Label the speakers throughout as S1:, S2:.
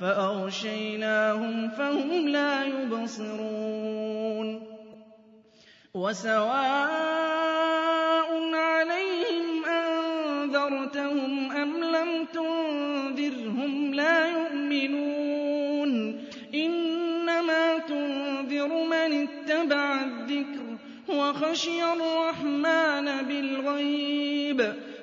S1: فَأَغْشَيْنَاهُمْ فَهُمْ لَا يُبْصِرُونَ وَسَوَاءٌ عَلَيْهِمْ أَنذَرْتَهُمْ أَمْ لَمْ تُنذِرْهُمْ لَا يُؤْمِنُونَ إِنَّمَا تُنذِرُ مَنِ اتَّبَعَ الذِّكْرَ وَخَشِيَ الرَّحْمَٰنَ بِالْغَيْبِ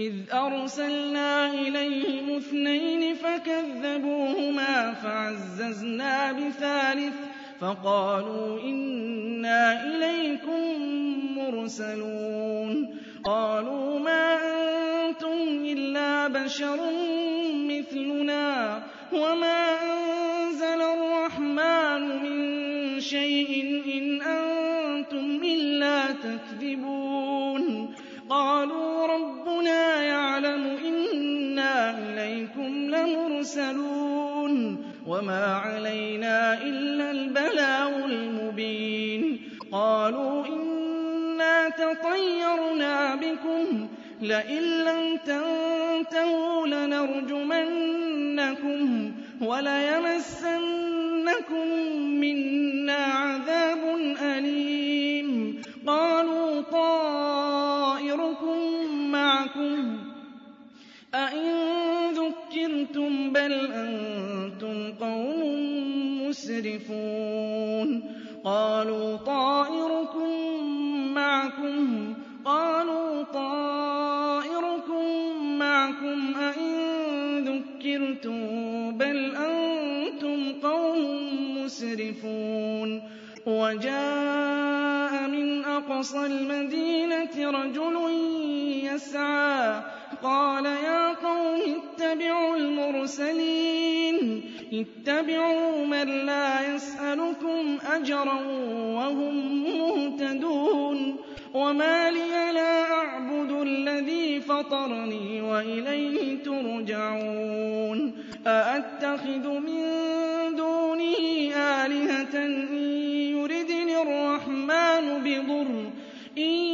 S1: إِذْ أَرْسَلْنَا إِلَيْهِمُ اثْنَيْنِ فَكَذَّبُوهُمَا فَعَزَّزْنَا بِثَالِثٍ فَقَالُوا إِنَّا إِلَيْكُم مُّرْسَلُونَ قَالُوا مَا أَنتُمْ إِلَّا بَشَرٌ مِّثْلُنَا وَمَا أَنزَلَ الرَّحْمَٰنُ مِن شَيْءٍ إِنْ أَنتُمْ إِلَّا تَكْذِبُونَ قَالُوا رَبُّنَا يَعْلَمُ إِنَّا إِلَيْكُمْ لَمُرْسَلُونَ وَمَا عَلَيْنَا إِلَّا الْبَلَاغُ الْمُبِينُ قَالُوا إِنَّا تَطَيَّرْنَا بِكُمْ لَئِن لَّمْ تَنتَهُوا لَنَرْجُمَنَّكُمْ وَلَيَمَسَّنَّكُم مِّنَّا عَذَابٌ أَلِيمٌ قَالُوا أَإِن ذُكِّرْتُم بَلْ أَنتُمْ قَوْمٌ مُّسْرِفُونَ قَالُوا طَائِرُكُم مَّعَكُمْ قَالُوا طَائِرُكُم مَّعَكُمْ أَئِن ذُكِّرْتُم بَلْ أَنتُمْ قَوْمٌ مُّسْرِفُونَ وَجَاءَ مِنْ أَقْصَى الْمَدِينَةِ رَجُلٌ يَسْعَىٰ قال يا قوم اتبعوا المرسلين اتبعوا من لا يسألكم أجرا وهم مهتدون وما لي لا أعبد الذي فطرني وإليه ترجعون أأتخذ من دونه آلهة إن يردني الرحمن بضر إن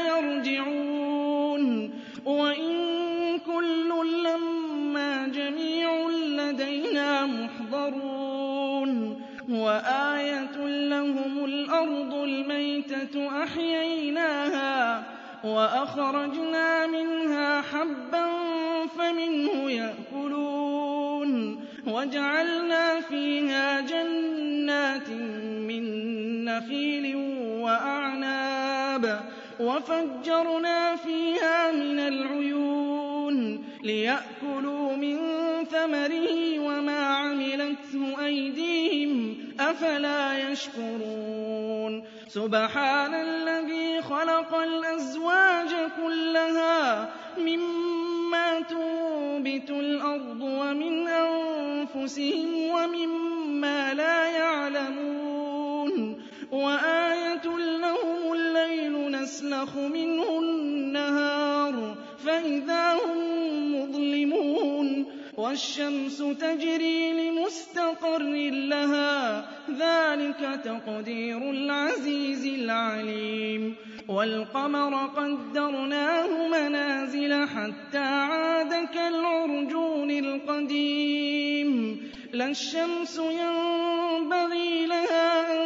S1: وَأَخْرَجْنَا مِنْهَا حَبًّا فَمِنْهُ يَأْكُلُونَ وَجَعَلْنَا فِيهَا جَنَّاتٍ مِّن نَّخِيلٍ وَأَعْنَابٍ وَفَجَّرْنَا فِيهَا مِنَ الْعُيُونِ لِيَأْكُلُوا مِن ثَمَرِهِ وَمَا عَمِلَتْهُ أَيْدِيهِمْ ۖ أَفَلَا يَشْكُرُونَ سُبْحَانَ الَّذِي خَلَقَ الْأَزْوَاجَ كُلَّهَا مِمَّا تُنبِتُ الْأَرْضُ وَمِنْ أَنفُسِهِمْ وَمِمَّا لَا يَعْلَمُونَ وَآيَةٌ لَّهُمُ اللَّيْلُ نَسْلَخُ مِنْهُ النَّهَارَ فَإِذَا هُم مُّظْلِمُونَ وَالشَّمْسُ تَجْرِي مُسْتَقَرٍّ لَّهَا ۚ ذَٰلِكَ تَقْدِيرُ الْعَزِيزِ الْعَلِيمِ وَالْقَمَرَ قَدَّرْنَاهُ مَنَازِلَ حَتّىٰ عَادَ كَالْعُرْجُونِ الْقَدِيمِ لا الشمس ينبغي لها أن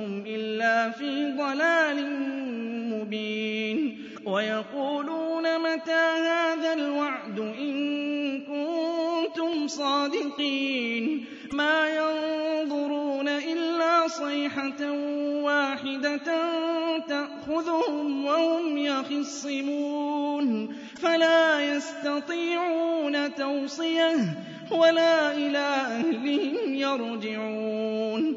S1: أنتم إلا في ضلال مبين ويقولون متى هذا الوعد إن كنتم صادقين ما ينظرون إلا صيحة واحدة تأخذهم وهم يخصمون فلا يستطيعون توصيه ولا إلى أهلهم يرجعون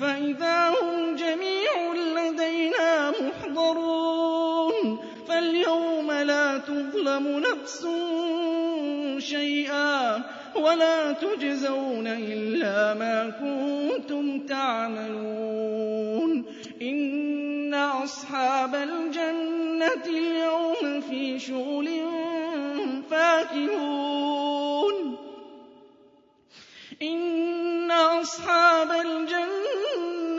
S1: فَإِذَا هُمْ جَمِيعٌ لَّدَيْنَا مُحْضَرُونَ فَالْيَوْمَ لَا تُظْلَمُ نَفْسٌ شَيْئًا وَلَا تُجْزَوْنَ إِلَّا مَا كُنتُمْ تَعْمَلُونَ إِنَّ أَصْحَابَ الْجَنَّةِ الْيَوْمَ فِي شُغُلٍ فَاكِهُونَ إِنَّ أَصْحَابَ الْجَنَّةِ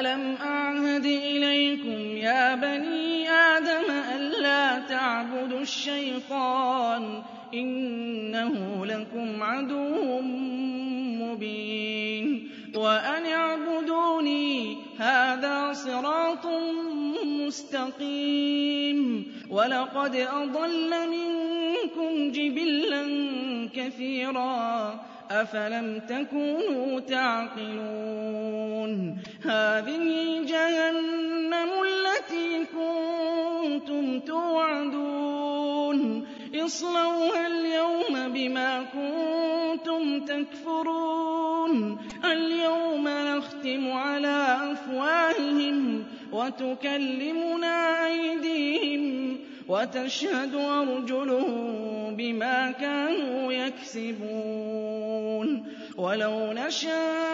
S1: أَلَمْ أَعْهَدْ إِلَيْكُمْ يَا بَنِي آدَمَ أَلَّا تَعْبُدُوا الشَّيْطَانَ ۖ إِنَّهُ لَكُمْ عَدُوٌّ مُّبِينٌ وَأَنِ اعْبُدُونِي ۚ هَٰذَا صِرَاطٌ مُّسْتَقِيمٌ وَلَقَدْ أَضَلَّ مِنكُمْ جِبِلًّا كَثِيرًا ۖ أَفَلَمْ تَكُونُوا تَعْقِلُونَ هَٰذِهِ جَهَنَّمُ الَّتِي كُنتُمْ تُوعَدُونَ اصْلَوْهَا الْيَوْمَ بِمَا كُنتُمْ تَكْفُرُونَ الْيَوْمَ نَخْتِمُ عَلَىٰ أَفْوَاهِهِمْ وَتُكَلِّمُنَا أَيْدِيهِمْ وَتَشْهَدُ أَرْجُلُهُم بِمَا كَانُوا يَكْسِبُونَ وَلَوْ نَشَاءُ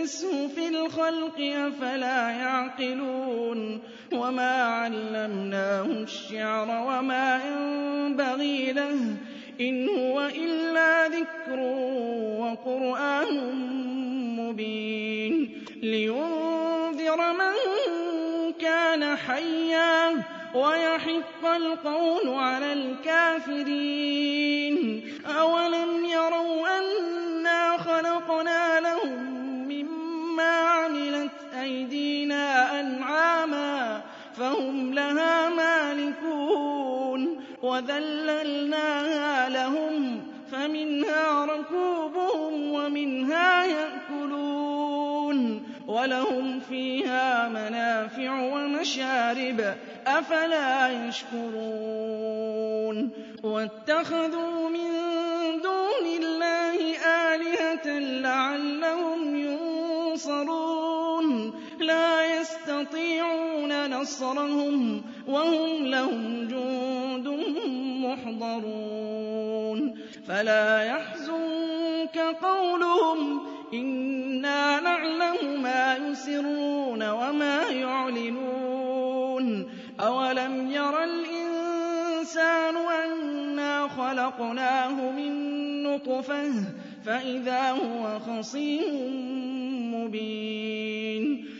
S1: بِالْقِسْطِ فِي الْخَلْقِ أَفَلَا يَعْقِلُونَ وَمَا عَلَّمْنَاهُ الشِّعْرَ وَمَا يَنبَغِي لَهُ إِنْ هُوَ إِلَّا ذِكْرٌ وَقُرْآنٌ مُّبِينٌ لِّيُنذِرَ مَن كَانَ حَيًّا وَيَحِقَّ الْقَوْلُ عَلَى الْكَافِرِينَ أَوَلَمْ يَرَوْا أَنَّ وَذَلَّلْنَاهَا لَهُمْ فَمِنْهَا رَكُوبُهُمْ وَمِنْهَا يَأْكُلُونَ وَلَهُمْ فِيهَا مَنَافِعُ وَمَشَارِبُ ۖ أَفَلَا يَشْكُرُونَ وَاتَّخَذُوا مِن دُونِ اللَّهِ آلِهَةً لَّعَلَّهُمْ يُنصَرُونَ لَا يَسْتَطِيعُونَ نَصْرَهُمْ وَهُمْ لَهُمْ جُندٌ يُحْضَرُونَ فَلَا يَحْزُنكَ قَوْلُهُمْ ۘ إِنَّا نَعْلَمُ مَا يُسِرُّونَ وَمَا يُعْلِنُونَ أَوَلَمْ يَرَ الْإِنسَانُ أَنَّا خَلَقْنَاهُ مِن نُّطْفَةٍ فَإِذَا هُوَ خَصِيمٌ مُّبِينٌ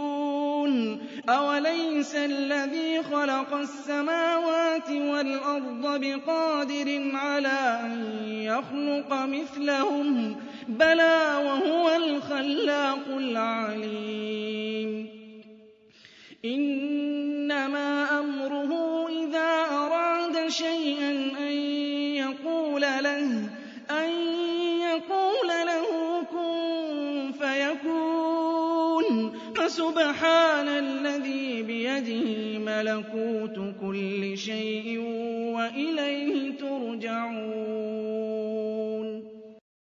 S1: أَوَلَيْسَ الَّذِي خَلَقَ السَّمَاوَاتِ وَالْأَرْضَ بِقَادِرٍ عَلَىٰ أَن يَخْلُقَ مِثْلَهُم بَلَىٰ وَهُوَ الْخَلَّاقُ الْعَلِيمُ إِنَّمَا أَمْرُهُ إِذَا أَرَادَ شَيْئًا أَن يَقُولَ لَهُ أَن يَقُولَ لَهُ كُن فَيَكُونُ فَسُبْحَانَ ملكوت كل شيء وإليه